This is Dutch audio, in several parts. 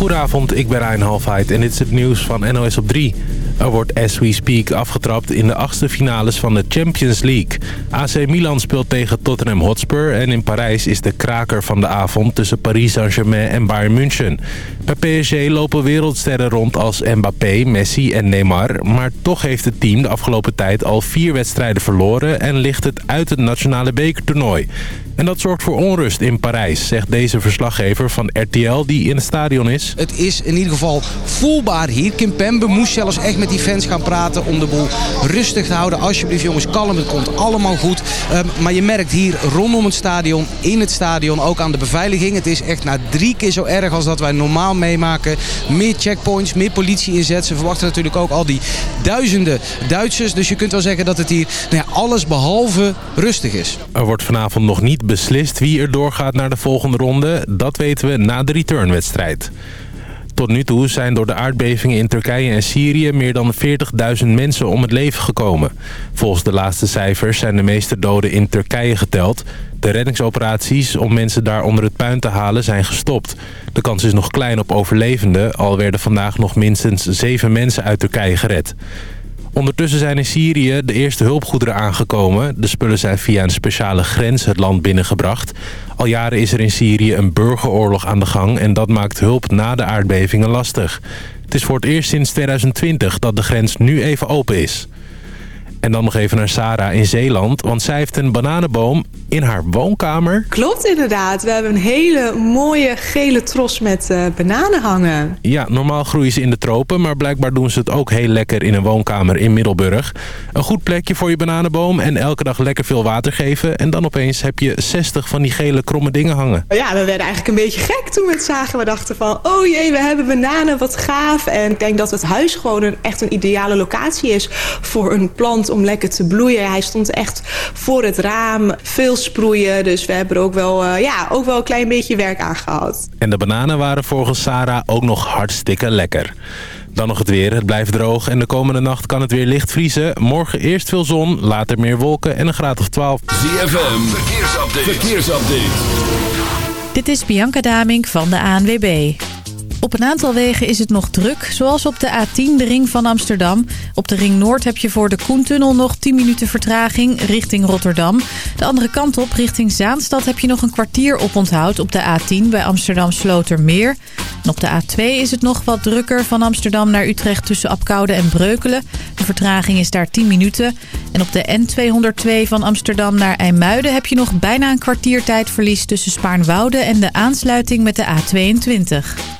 Goedenavond, ik ben Ryan Halfheid en dit is het nieuws van NOS op 3. Er wordt as we speak afgetrapt in de achtste finales van de Champions League. AC Milan speelt tegen Tottenham Hotspur en in Parijs is de kraker van de avond tussen Paris Saint-Germain en Bayern München. Bij PSG lopen wereldsterren rond als Mbappé, Messi en Neymar, maar toch heeft het team de afgelopen tijd al vier wedstrijden verloren en ligt het uit het nationale bekertoernooi. En dat zorgt voor onrust in Parijs, zegt deze verslaggever van RTL die in het stadion is. Het is in ieder geval voelbaar hier. Kim Pembe moest zelfs echt met die fans gaan praten om de boel rustig te houden. Alsjeblieft jongens, kalm, het komt allemaal goed. Um, maar je merkt hier rondom het stadion, in het stadion, ook aan de beveiliging. Het is echt na drie keer zo erg als dat wij normaal meemaken. Meer checkpoints, meer politie inzet. Ze verwachten natuurlijk ook al die duizenden Duitsers. Dus je kunt wel zeggen dat het hier nou ja, alles behalve rustig is. Er wordt vanavond nog niet beslist wie er doorgaat naar de volgende ronde. Dat weten we na de returnwedstrijd. Tot nu toe zijn door de aardbevingen in Turkije en Syrië meer dan 40.000 mensen om het leven gekomen. Volgens de laatste cijfers zijn de meeste doden in Turkije geteld. De reddingsoperaties om mensen daar onder het puin te halen zijn gestopt. De kans is nog klein op overlevenden, al werden vandaag nog minstens zeven mensen uit Turkije gered. Ondertussen zijn in Syrië de eerste hulpgoederen aangekomen. De spullen zijn via een speciale grens het land binnengebracht. Al jaren is er in Syrië een burgeroorlog aan de gang... en dat maakt hulp na de aardbevingen lastig. Het is voor het eerst sinds 2020 dat de grens nu even open is. En dan nog even naar Sarah in Zeeland, want zij heeft een bananenboom in haar woonkamer. Klopt inderdaad, we hebben een hele mooie gele tros met uh, bananen hangen. Ja, normaal groeien ze in de tropen, maar blijkbaar doen ze het ook heel lekker in een woonkamer in Middelburg. Een goed plekje voor je bananenboom en elke dag lekker veel water geven. En dan opeens heb je 60 van die gele kromme dingen hangen. Ja, we werden eigenlijk een beetje gek toen we het zagen. We dachten van, oh jee, we hebben bananen, wat gaaf. En ik denk dat het huis gewoon een, echt een ideale locatie is voor een plant om lekker te bloeien. Hij stond echt voor het raam, veel sproeien. Dus we hebben er ook wel, uh, ja, ook wel een klein beetje werk aan gehad. En de bananen waren volgens Sarah ook nog hartstikke lekker. Dan nog het weer. Het blijft droog en de komende nacht kan het weer licht vriezen. Morgen eerst veel zon, later meer wolken en een graad of 12. ZFM, verkeersupdate. verkeersupdate. Dit is Bianca Damink van de ANWB. Op een aantal wegen is het nog druk, zoals op de A10, de ring van Amsterdam. Op de ring Noord heb je voor de Koentunnel nog 10 minuten vertraging richting Rotterdam. De andere kant op, richting Zaanstad, heb je nog een kwartier op onthoud op de A10 bij Amsterdam Slotermeer. En op de A2 is het nog wat drukker van Amsterdam naar Utrecht tussen Apkoude en Breukelen. De vertraging is daar 10 minuten. En op de N202 van Amsterdam naar IJmuiden heb je nog bijna een kwartier tijdverlies tussen Spaarnwoude en de aansluiting met de A22.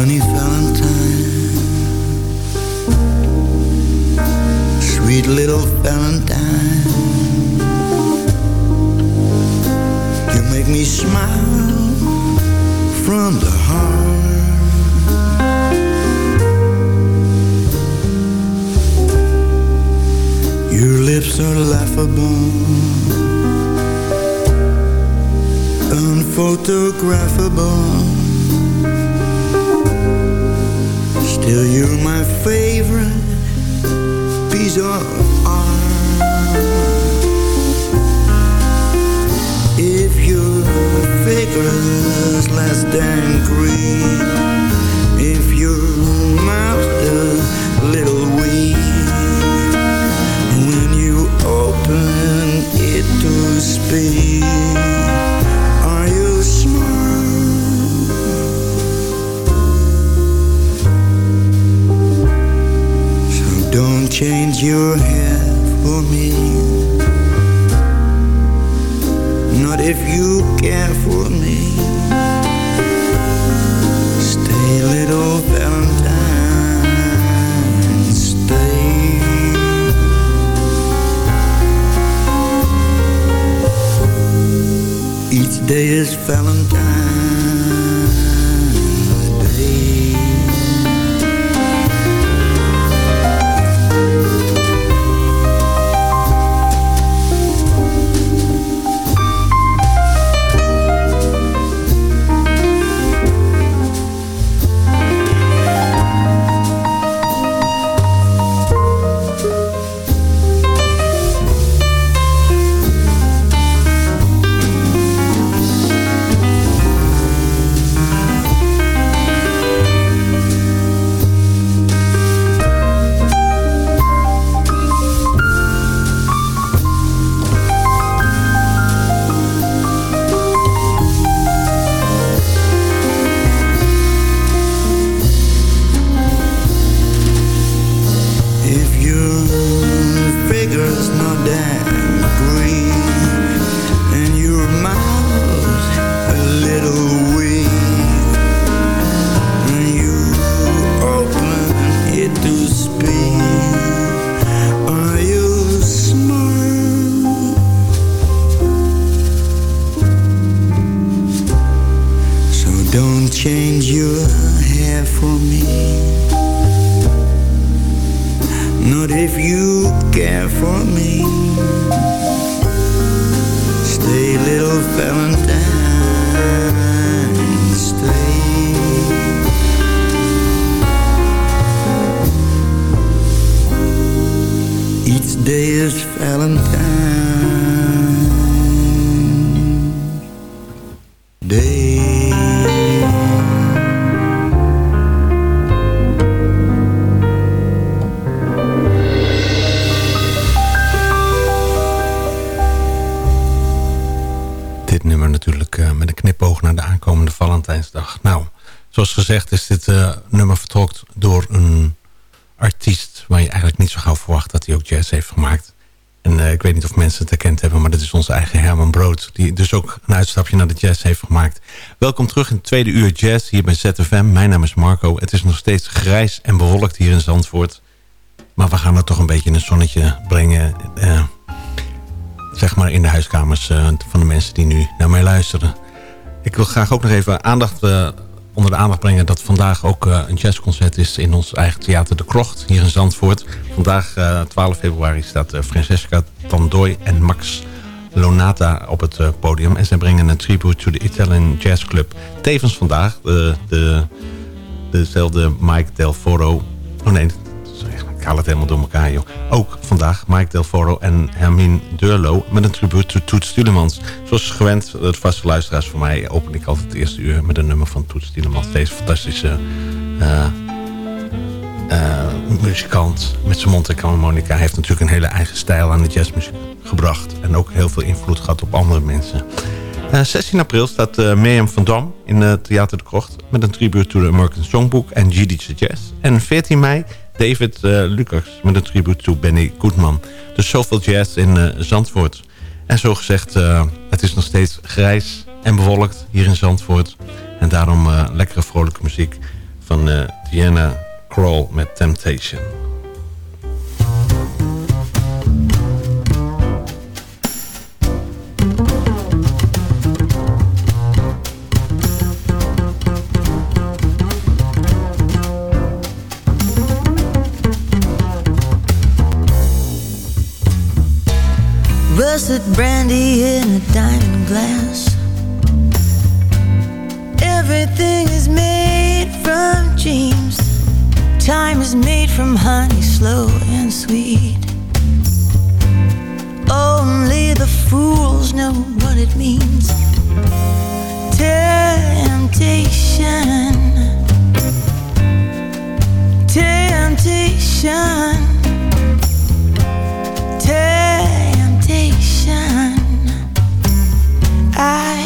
Funny Valentine, sweet little Valentine. You make me smile from the heart. Your lips are laughable, unphotographable Still you're my favorite piece of art. If your figure is less than green If your mouth a little weak When you open it to speak change your hair for me. Not if you care for me. Stay little Valentine Stay. Each day is Valentine een uitstapje naar de jazz heeft gemaakt. Welkom terug in het tweede uur jazz hier bij ZFM. Mijn naam is Marco. Het is nog steeds grijs en bewolkt hier in Zandvoort. Maar we gaan er toch een beetje in een zonnetje brengen... Uh, zeg maar in de huiskamers van de mensen die nu naar mij luisteren. Ik wil graag ook nog even aandacht onder de aandacht brengen dat vandaag ook uh, een jazzconcert is in ons eigen theater De Krocht hier in Zandvoort. Vandaag, uh, eh, 12 februari, staat uh, Francesca Tandooi en Max Lonata op het podium. En zij brengen een tribute to the Italian Jazz Club. Tevens vandaag de, de, dezelfde Mike Del Foro. Oh nee, ik haal het helemaal door elkaar, joh. Ook vandaag Mike Del Foro en Hermine Durlo met een tribute to Toets Stielemans. Zoals gewend, het vaste luisteraars voor mij, open ik altijd het eerste uur met een nummer van Toets Stielemans. Deze fantastische uh, muzikant met zijn mond en Monica heeft natuurlijk een hele eigen stijl aan de jazzmuziek gebracht. En ook heel veel invloed gehad op andere mensen. Uh, eh, 16 april staat uh, Mirjam van Dam in het Theater de Krocht... met een tribute to the American Songbook en GD's Jazz. En 14 mei David uh, Lucas met een tribute to Benny Goodman. Dus zoveel jazz in Zandvoort. En zo gezegd, het is nog steeds grijs en bewolkt hier in Zandvoort. En daarom lekkere vrolijke muziek van Diana Kroll met Temptation. russet brandy in a diamond glass. Everything is made from dreams. Time is made from honey, slow and sweet. Only the fools know what it means. Temptation. Temptation. Temptation. I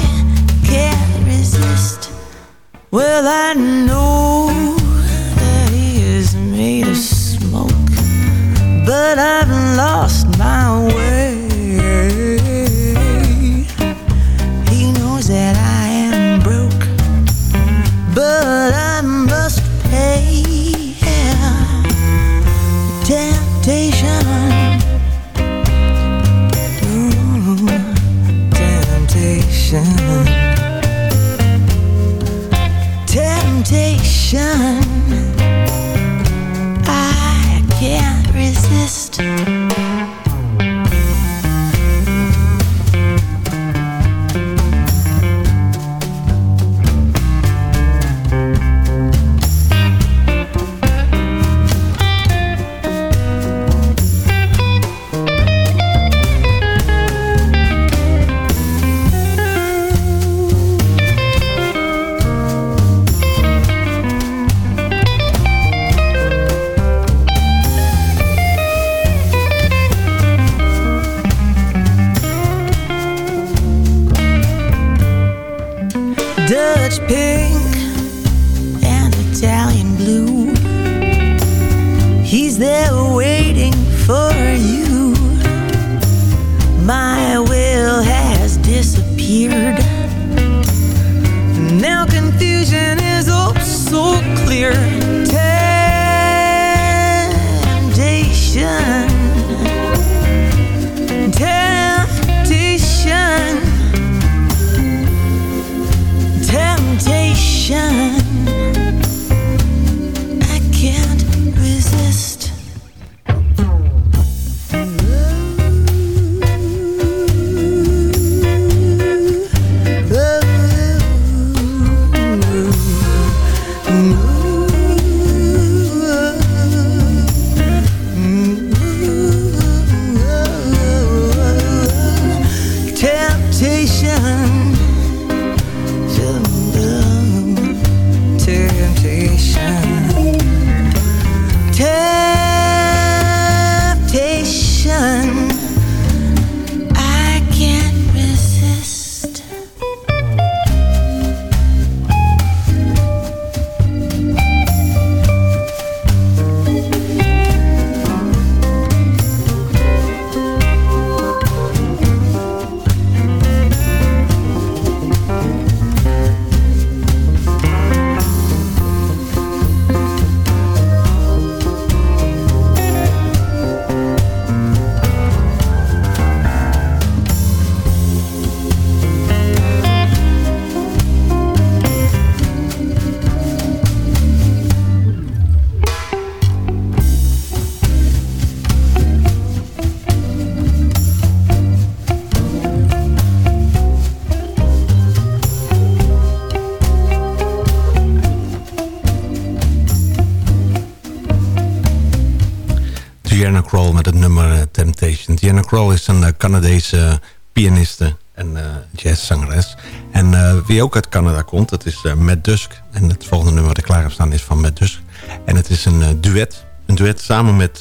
can't resist. Well, I know but I've lost my way. He knows that I am broke, but I must pay. Temptation. Ooh, temptation. Temptation. Canadese pianiste en eh, jazzzangeres. En eh, wie ook uit Canada komt, dat is eh, Matt Dusk. En het volgende nummer wat ik klaar heb staan is van Matt Dusk. En het is een duet. Een duet samen met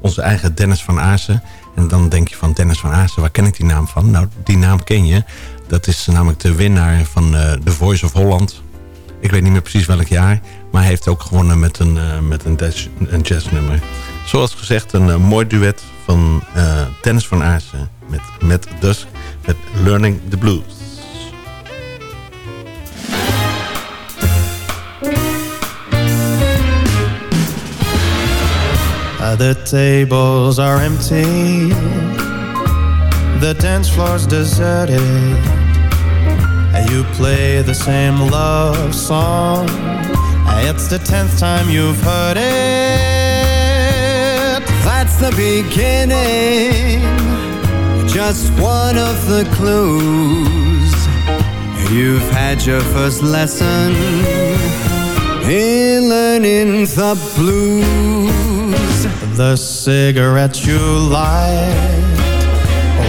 onze eigen Dennis van Aarsen. En dan denk je van Dennis van Aarsen, waar ken ik die naam van? Nou, die naam ken je. Dat is namelijk de winnaar van The Voice of Holland. Ik weet niet meer precies welk jaar. Maar hij heeft ook gewonnen met een, eh, met een, jazz, een jazznummer. Zoals gezegd, een eh, mooi duet van eh Dennis van Aarsen met Matt Dusk. Met Learning the Blues. Uh, the tables are empty, the dance floor's deserted, you play the same love song. It's the tenth time you've heard it. That's the beginning, just one of the clues. You've had your first lesson in learning the blues. The cigarettes you light,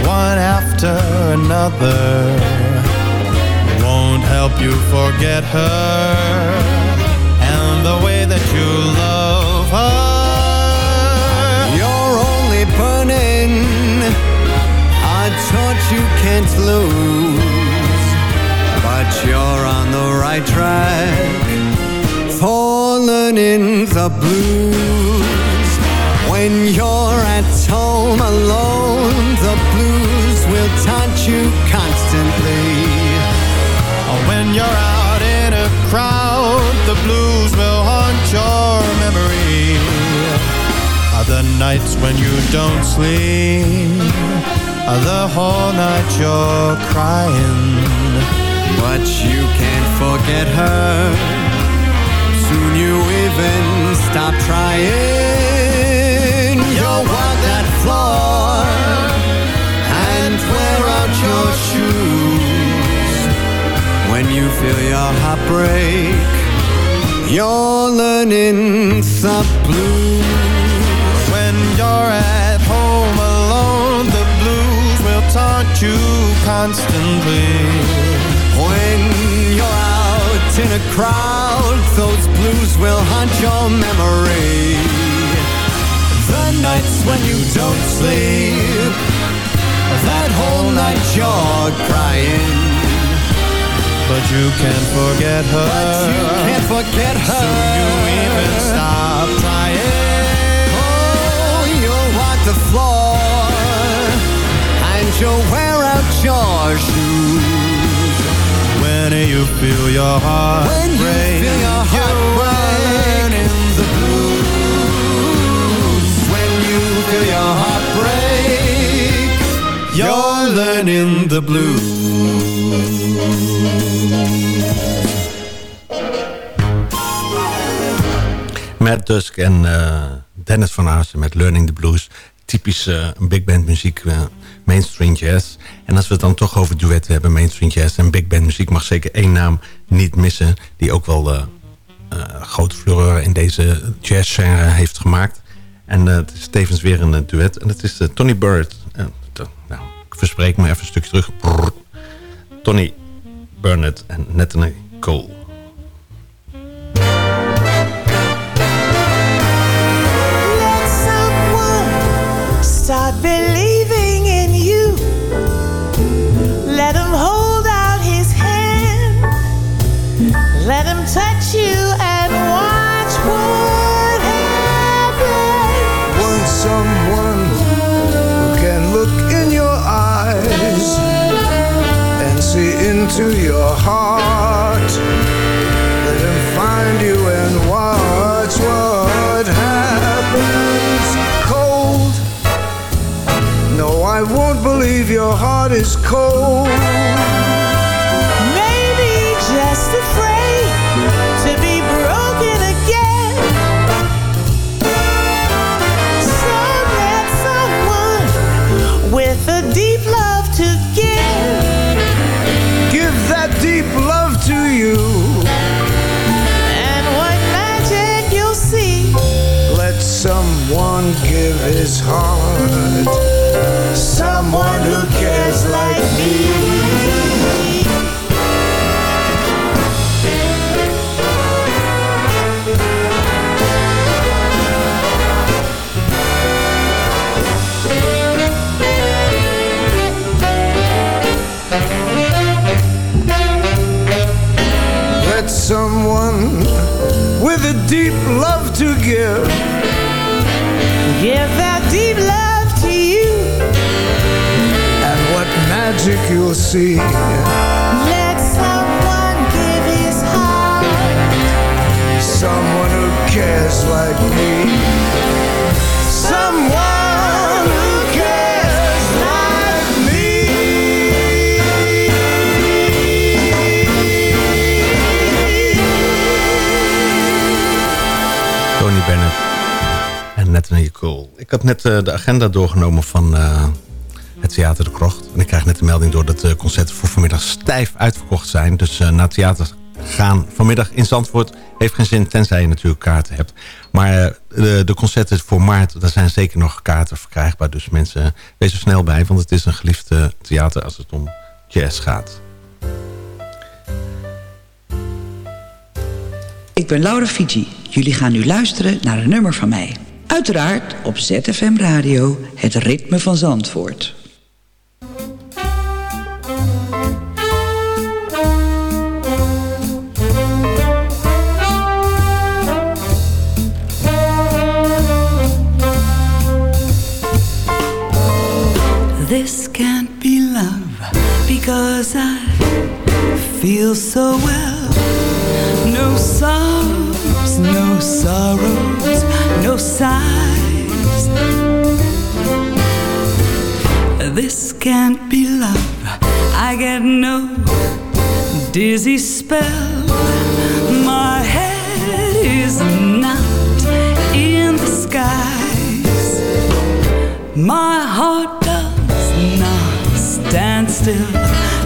one after another, help you forget her and the way that you love her. You're only burning a torch you can't lose, but you're on the right track for learning the blues. When you're at home alone, the blues will taunt you constantly. Memory. Are the nights when you don't sleep, are the whole night you're crying. but you can't forget her. Soon you even stop trying. You'll walk that floor and wear out your shoes. When you feel your heart break, you're learning the blues. When you're at home alone, the blues will taunt you constantly. When you're out in a crowd, those blues will haunt your memory. The nights when you don't sleep, that whole night you're crying. But you can't forget her. But you can't forget her. Soon you even stop trying. Oh, you'll walk the floor and you'll wear out your shoes. When you feel your heart When you break, feel your heart you break. learning the blues. When you feel your heart break, You're learning the blues. Matt Dusk en eh, Dennis van Aarsen met Learning the Blues. Typisch eh, big band muziek, eh, mainstream jazz. En als we het dan toch over duetten hebben, mainstream jazz en big band muziek... mag zeker één naam niet missen, die ook wel grote furore in deze jazzgenre heeft gemaakt. En het is tevens weer een duet. En dat is Tony Bird. Nou, ik verspreek me even een stukje terug. Tony Burnett en Natalie Cole. Into your heart. Let him find you and watch what happens. Cold. No, I won't believe your heart is cold. Magic you'll see. Let someone give his heart. Someone who cares like me. Someone who cares like me. Tony Bennett en Natalie Cole. Ik had net eh, de agenda doorgenomen van eh, het Theater de Krocht. En ik krijg net de melding door dat de concerten voor vanmiddag stijf uitverkocht zijn. Dus eh, naar theater gaan vanmiddag in Zandvoort heeft geen zin, tenzij je natuurlijk kaarten hebt. Maar eh, de, de concerten voor maart, daar zijn zeker nog kaarten verkrijgbaar. Dus mensen, wees er snel bij, want het is een geliefd eh, theater als het om jazz gaat. Ik ben Laura Fiji. Jullie gaan nu luisteren naar een nummer van mij. Uiteraard op ZFM Radio, het ritme van Zandvoort. Because I feel so well. No sobs, no sorrows, no sighs. This can't be love. I get no dizzy spell. My head is not in the skies. My heart does not stand still.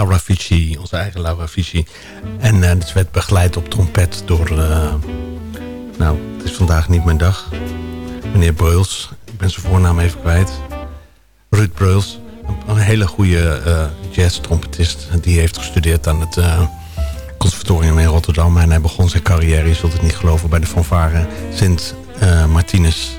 Laura Fici, onze eigen Laura Fici. En eh het werd begeleid op trompet door... eh, nou, het is vandaag niet mijn dag. Meneer Breuls. Ik ben zijn voornaam even kwijt. Ruud Breuls. Een, hele goede eh jazz-trompetist. Die heeft gestudeerd aan het conservatorium in Rotterdam. En hij begon zijn carrière, je zult het niet geloven... bij de fanfare Sint Martinus.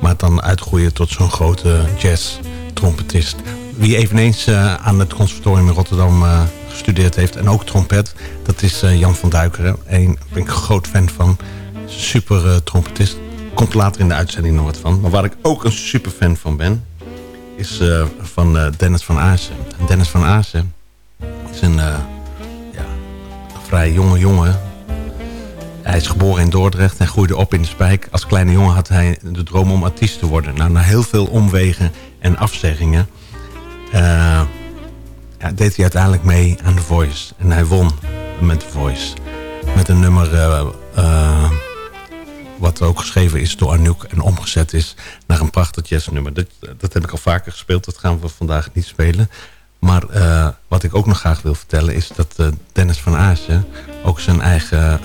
Maar dan uitgroeien tot zo'n grote jazz-trompetist. Wie eveneens eh, aan het conservatorium in Rotterdam eh, gestudeerd heeft... en ook trompet, dat is eh, Jan van Duikeren. Een, ben ik een groot fan van. Super trompetist. Komt later in de uitzending nog wat van. Maar waar ik ook een super fan van ben... is van Dennis van Aarsen. En Dennis van Aarsen is een, ja, een vrij jonge jongen... Hij is geboren in Dordrecht en groeide op in de Spijk. Als kleine jongen had hij de droom om artiest te worden. Nou, na heel veel omwegen en afzeggingen... eh, deed hij uiteindelijk mee aan The Voice. En hij won met The Voice. Met een nummer eh, eh, wat ook geschreven is door Anouk... en omgezet is naar een prachtig jazznummer. Dat, dat heb ik al vaker gespeeld. Dat gaan we vandaag niet spelen. Maar wat ik ook nog graag wil vertellen... is dat Dennis van Aarsen ook zijn eigen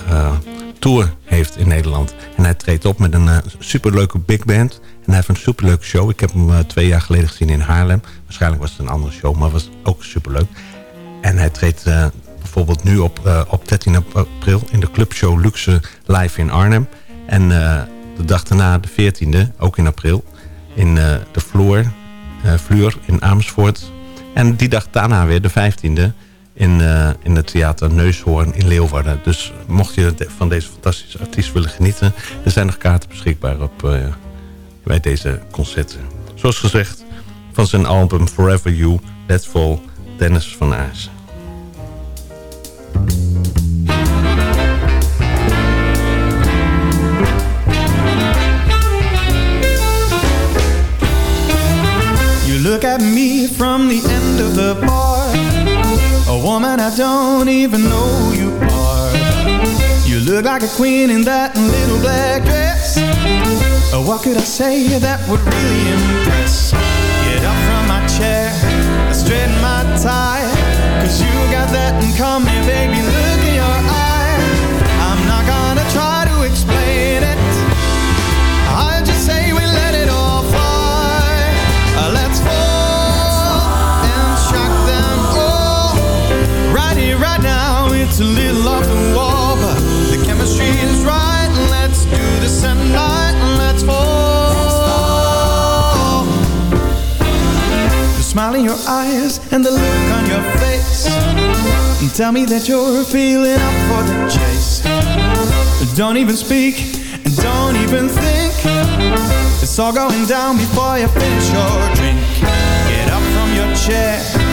tour heeft in Nederland. En hij treedt op met een eh, superleuke big band. En hij heeft een superleuke show. Ik heb hem eh, twee jaar geleden gezien in Haarlem. Waarschijnlijk was het een andere show, maar was ook superleuk. En hij treedt eh, bijvoorbeeld nu op, op 13 april... in de clubshow Luxe Live in Arnhem. En de dag daarna, de 14e, ook in april... in de Fleur in Amersfoort. En die dag daarna weer, de 15e in, eh, in het theater Neushoorn in Leeuwarden. Dus mocht je van deze fantastische artiest willen genieten... er zijn nog kaarten beschikbaar op, eh, bij deze concerten. Zoals gezegd, van zijn album Forever You, Let's Fall, Dennis van Aars. You look at me from the end of the ball A woman I don't even know you are. You look like a queen in that little black dress. Oh, What could I say that would really impress? Get up from my chair, straighten my tie. Cause you got that in common, baby. smile in your eyes and the look on your face. And tell me that you're feeling up for the chase. Don't even speak and don't even think. It's all going down before you finish your drink. Get up from your chair.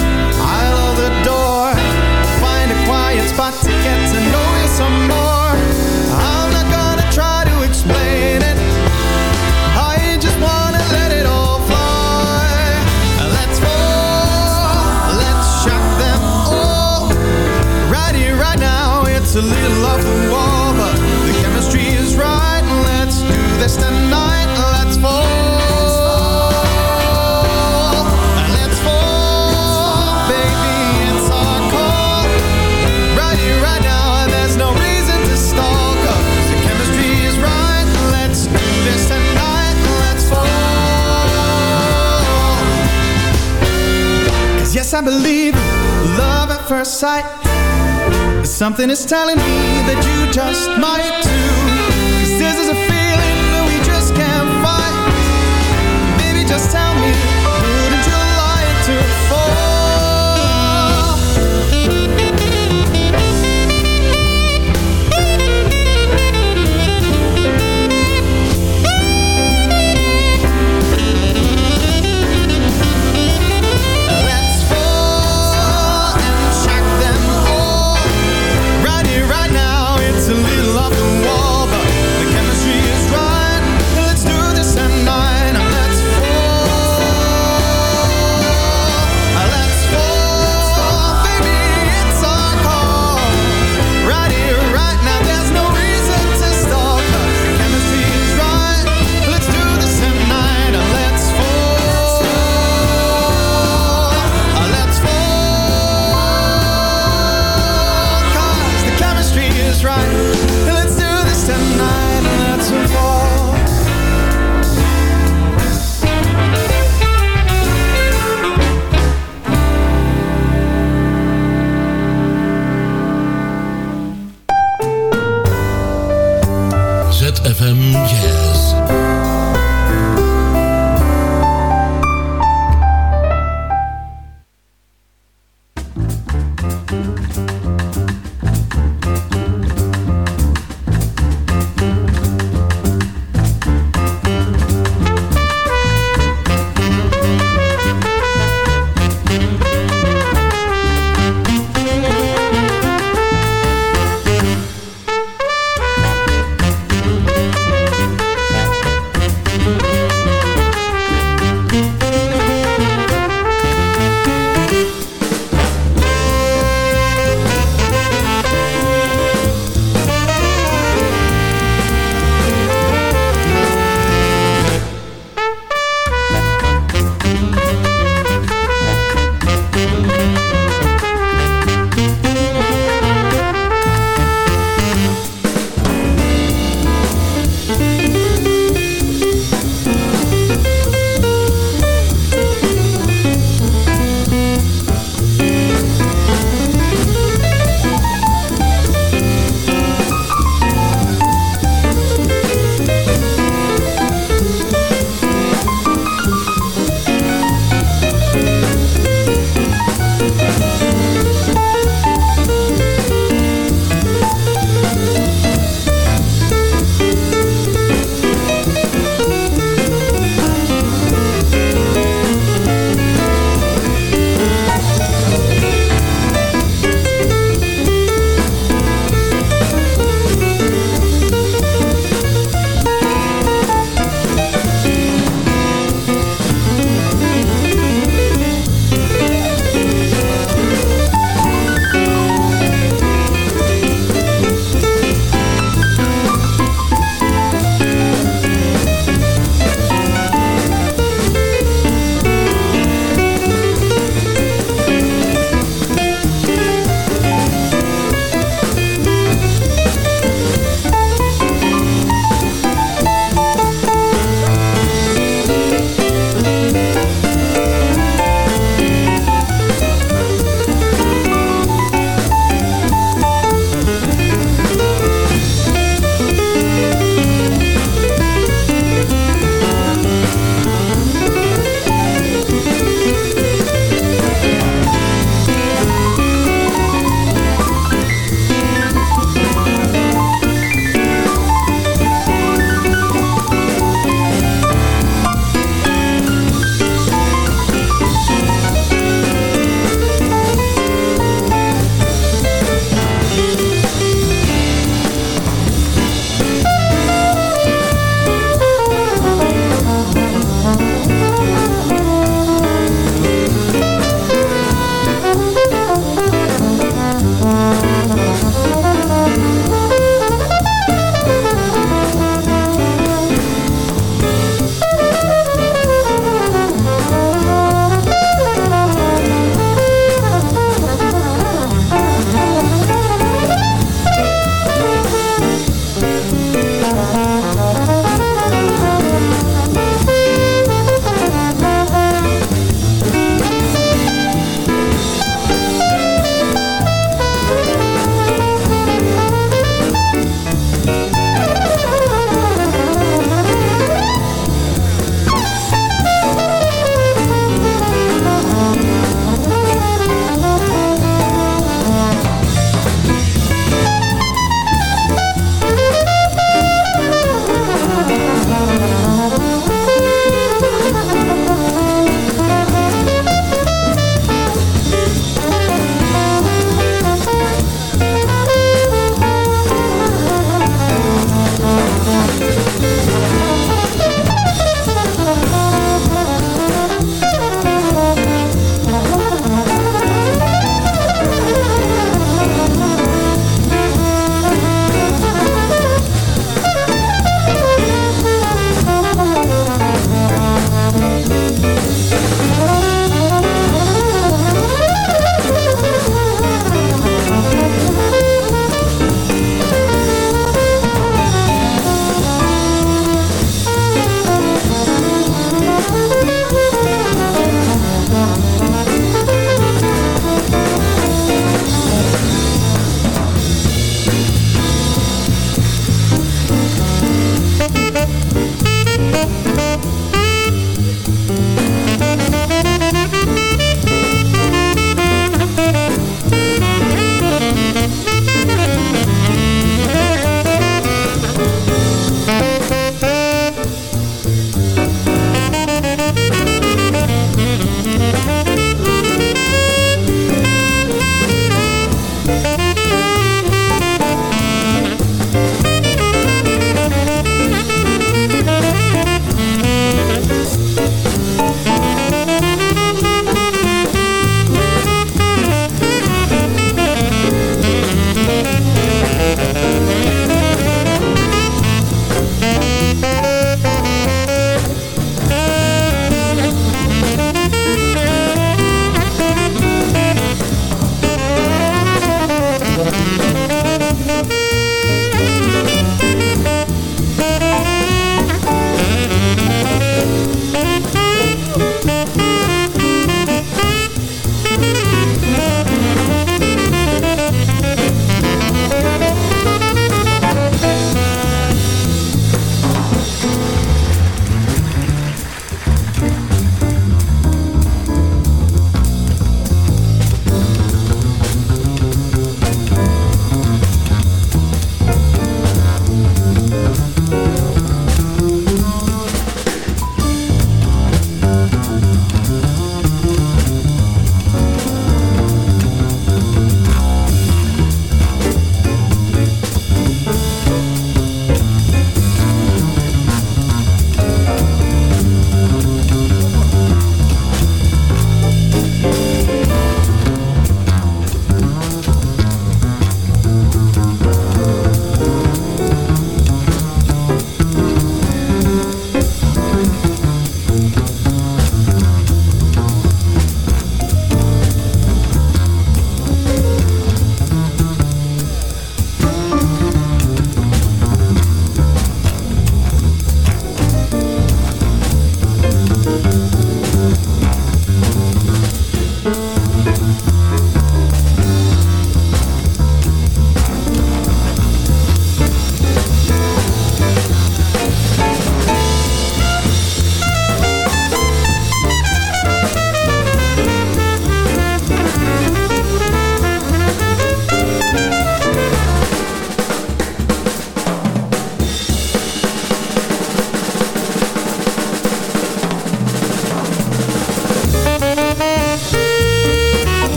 sight. Something is telling me that you just might.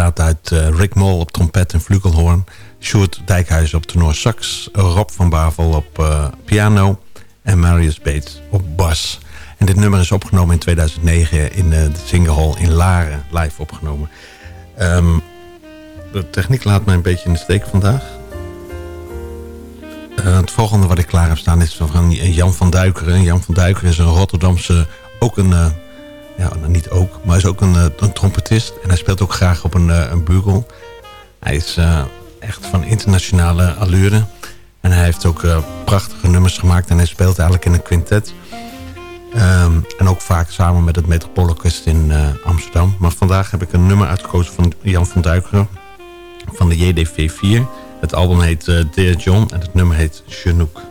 Bestaat uit uh, Rick Moll op trompet en flugelhoorn... Sjoerd Dijkhuizen op tenor sax... Rob van Bavel op uh, piano... en Marius Bates op bas. En dit nummer is opgenomen in 2009 in de Singer Hall in Laren. Live opgenomen. Um, de techniek laat mij een beetje in de steek vandaag. Het volgende wat ik klaar heb staan is van Jan van Duikeren. Jan van Duikeren is een Rotterdamse, ook een, ja niet ook, maar is ook een, uh, een trompetist. En hij speelt ook graag op een, een bugel. Hij is echt van internationale allure. En hij heeft ook prachtige nummers gemaakt en hij speelt eigenlijk in een quintet. Um, en ook vaak samen met het Metropoolorkest in Amsterdam. Maar vandaag heb ik een nummer uitgekozen van Jan van Duikeren van de JDV4. Het album heet Dear John en het nummer heet Chinook.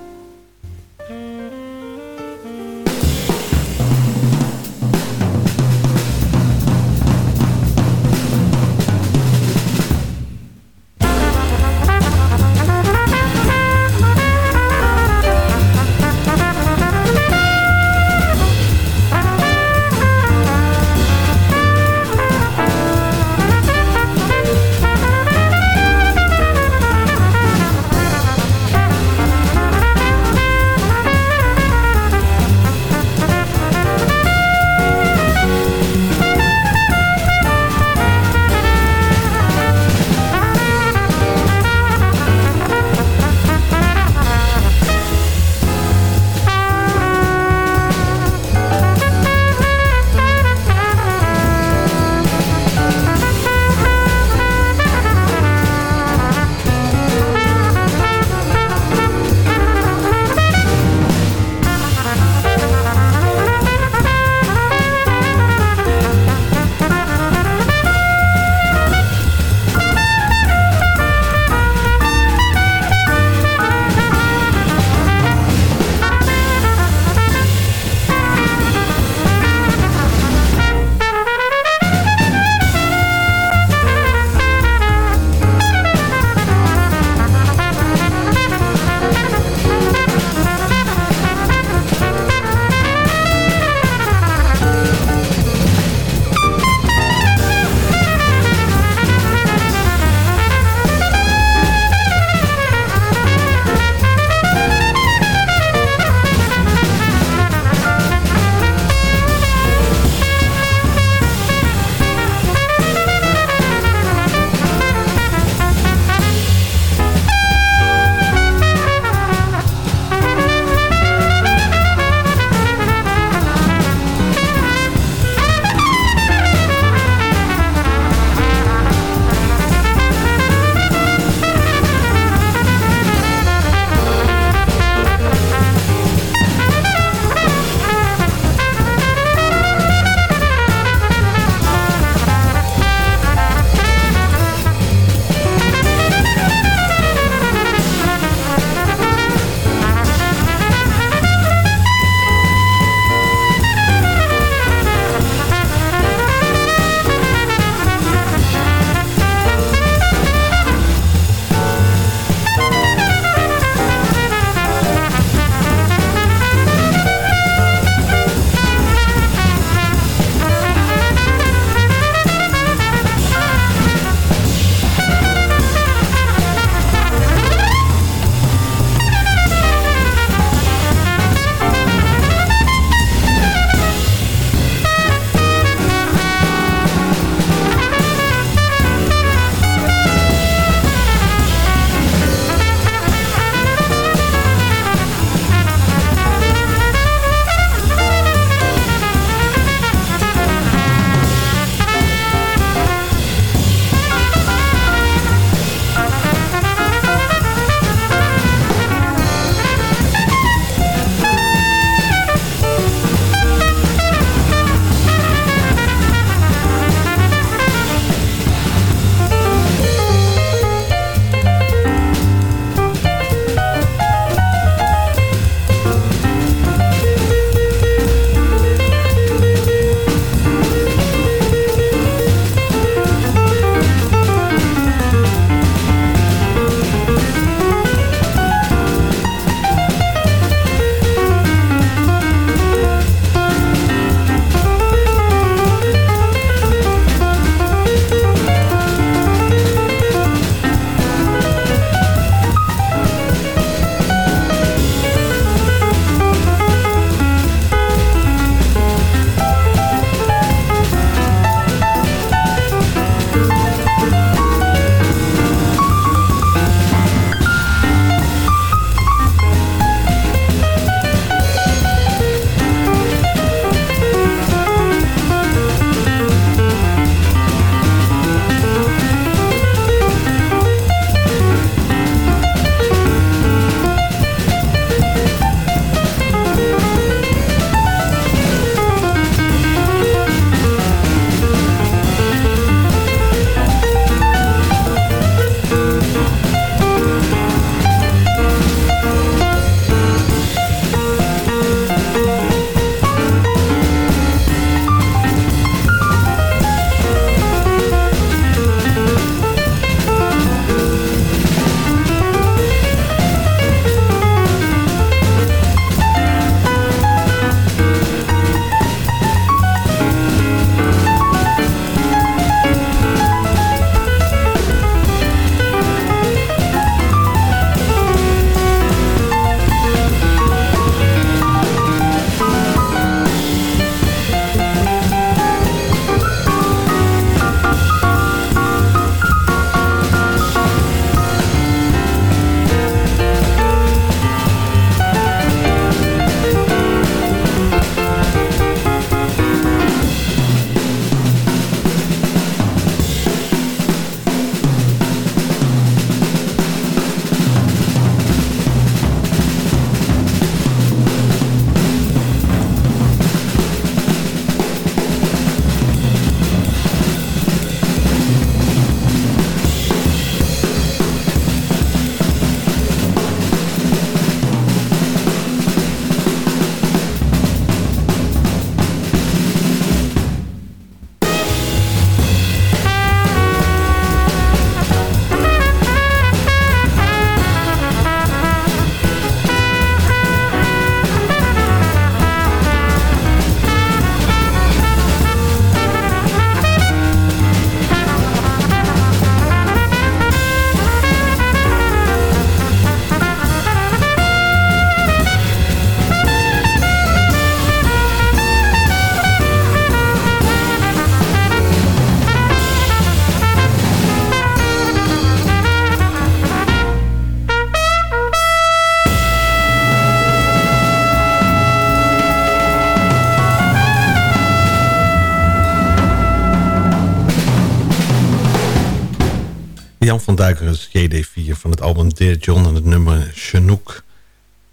Duiker is JD4 van het album Dear John en het nummer Chinook.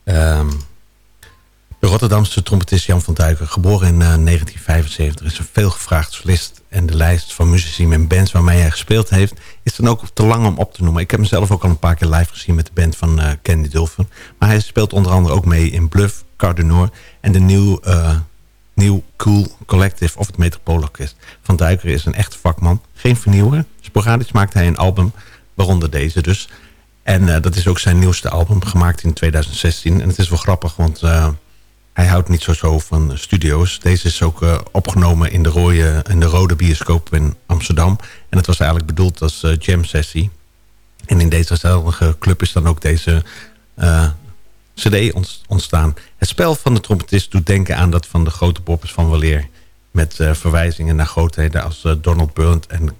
Ehm, de Rotterdamse trompetist Jan van Duiker, geboren in 1975, is een veelgevraagd solist. En de lijst van muzici met bands waarmee hij gespeeld heeft, is dan ook te lang om op te noemen. Ik heb hem zelf ook al een paar keer live gezien met de band van uh, Candy Dulfer. Maar hij speelt onder andere ook mee in Bluff, Cardinor en de nieuw, uh, New Cool Collective of het Metropoolorkest. Van Duiker is een echte vakman, geen vernieuwer. Sporadisch maakt hij een album, waaronder deze dus. En uh, dat is ook zijn nieuwste album, gemaakt in 2016. En het is wel grappig, want uh, hij houdt niet zo, zo van studio's. Deze is ook uh, opgenomen in de, rode, in de Rode Bioscoop in Amsterdam. En het was eigenlijk bedoeld als jam sessie. En in dezezelfde club is dan ook deze cd ontstaan. Het spel van de trompetist doet denken aan dat van de grote poppers van Waleer. Met verwijzingen naar grootheden als Donald Byrne en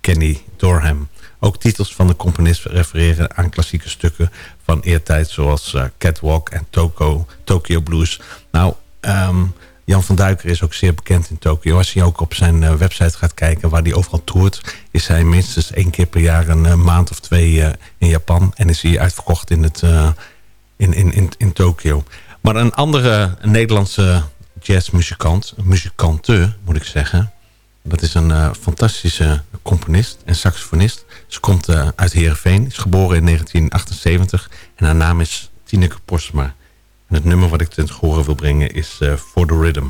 Kenny Dorham. Ook titels van de componist refereren aan klassieke stukken van eertijd... zoals uh, Catwalk en Toko, Tokyo Blues. Nou, um, Jan van Duiker is ook zeer bekend in Tokio. Als je ook op zijn uh, website gaat kijken waar hij overal toert... is hij minstens één keer per jaar een uh, maand of twee in Japan... en is hij uitverkocht in, het, in, in, in, in Tokio. Maar een andere Nederlandse jazzmuzikant, muzikante moet ik zeggen... Dat is een fantastische componist en saxofonist. Ze komt uh, uit Heerenveen, is geboren in 1978 en haar naam is Tineke Postma. En het nummer wat ik ten horen wil brengen is uh, For the Rhythm.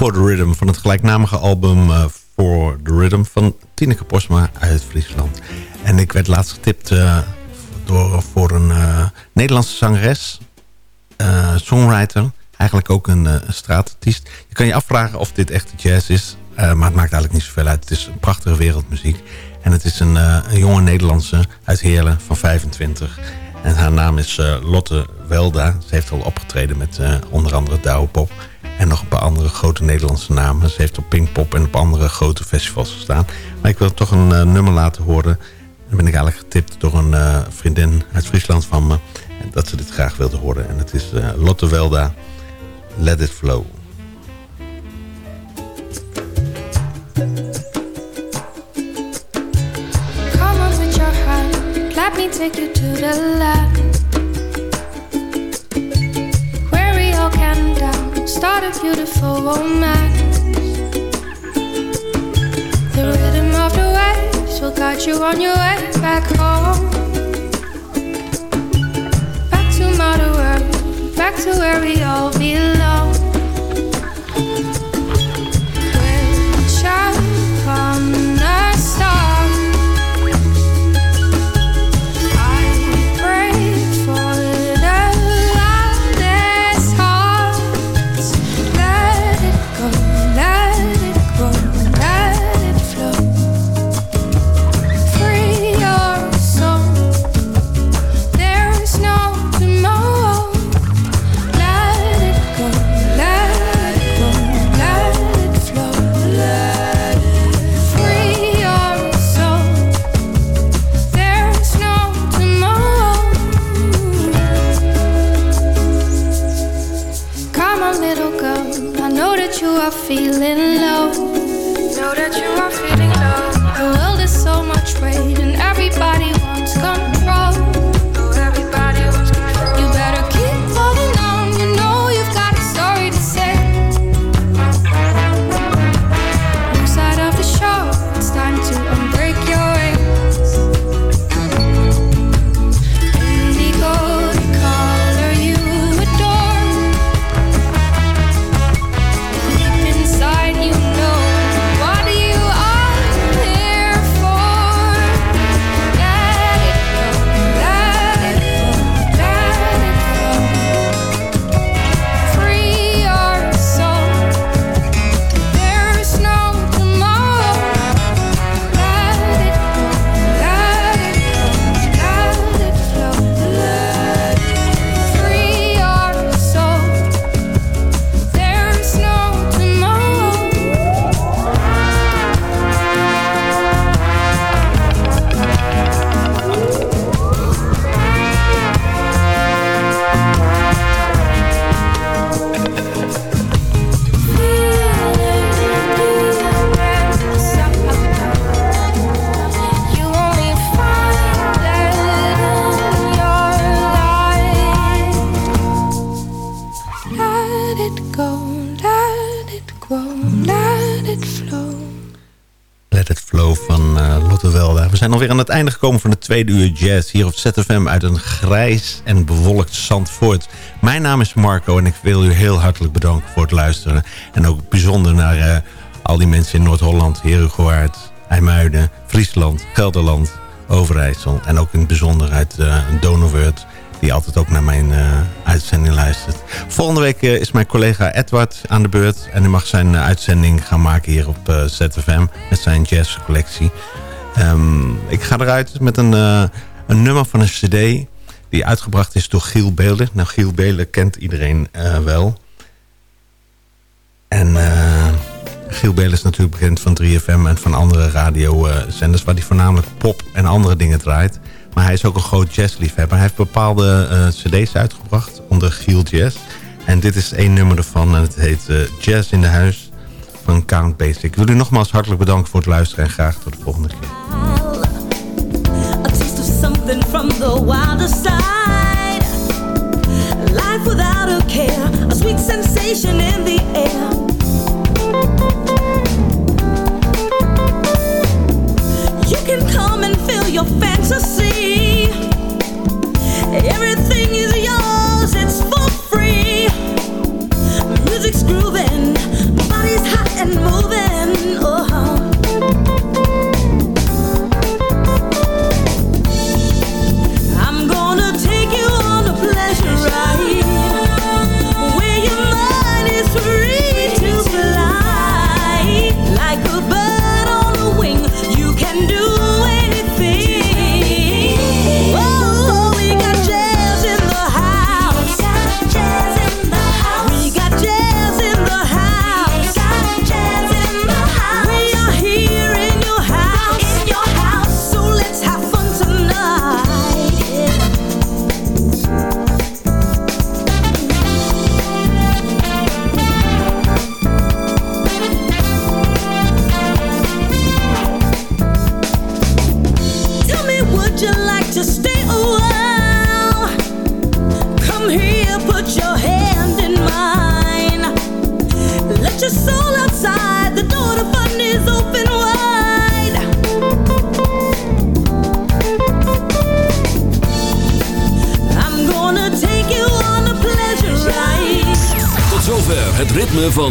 For the Rhythm van het gelijknamige album uh, For the Rhythm van Tineke Posma uit Friesland. En ik werd laatst getipt uh, door, voor een uh, Nederlandse zangeres, songwriter, eigenlijk ook een straatartiest. Je kan je afvragen of dit echt jazz is, maar het maakt eigenlijk niet zoveel uit. Het is prachtige wereldmuziek. En het is een, een jonge Nederlandse uit Heerlen van 25. En haar naam is Lotte Welda. Ze heeft al opgetreden met onder andere Douwe Pop. En nog een paar andere grote Nederlandse namen. Ze heeft op Pinkpop en op andere grote festivals gestaan. Maar ik wil toch een uh, nummer laten horen. Dan ben ik eigenlijk getipt door een uh, vriendin uit Friesland van me. Dat ze dit graag wilde horen. En het is uh, Lotte Welda. Let It Flow. Come on with your hand. Let me take to the land. Start a beautiful romance. The rhythm of the waves will guide you on your way back home. Back to Mother Earth, back to where we all belong. Zijn alweer aan het einde gekomen van de tweede uur jazz... hier op ZFM uit een grijs en bewolkt Zandvoort. Mijn naam is Marco en ik wil u heel hartelijk bedanken voor het luisteren. En ook bijzonder naar uh, al die mensen in Noord-Holland, Herugewaard, IJmuiden, Friesland, Gelderland, Overijssel... en ook in het bijzonder uit uh, die altijd ook naar mijn uh, uitzending luistert. Volgende week is mijn collega Edward aan de beurt. En hij mag zijn uitzending gaan maken hier op ZFM met zijn jazzcollectie. Um, ik ga eruit met een, uh, een nummer van een cd die uitgebracht is door Giel Beelen. Nou, Giel Beelen kent iedereen uh, wel. En uh, Giel Beelen is natuurlijk bekend van 3FM en van andere radiozenders... waar hij voornamelijk pop en andere dingen draait. Maar hij is ook een groot jazzliefhebber. Hij heeft bepaalde cd's uitgebracht onder Giel Jazz. En dit is één nummer ervan en het heet Jazz in de Huis van Count Basic. Ik wil u nogmaals hartelijk bedanken voor het luisteren en graag tot de volgende keer. A taste of something from the wilder side Life without a care A sweet sensation in the air You can come and feel your fantasy Everything is